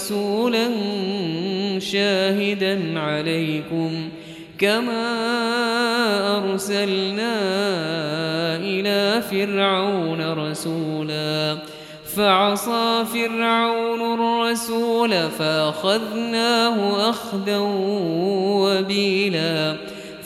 رسولا شاهدا عليكم كما أرسلنا إلى فرعون رسولا. فعصى فرعون الرسول فأخذناه أخدا وبيلا.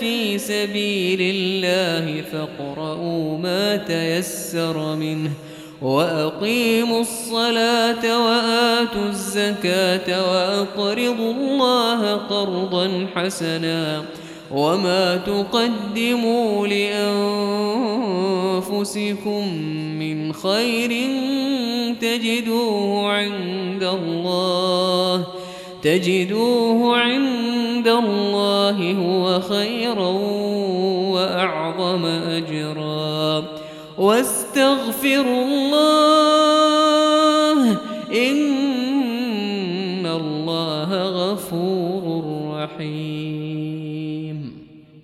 في سبيل الله فاقرؤوا ما تيسر منه وأقيموا الصلاة وآتوا الزكاة وأقرضوا الله قرضا حسنا وما تقدموا لأنفسكم من خير تجدوه عند الله تجدوه عند عند الله هو خيرا وأعظم أجرا. واستغفر الله إن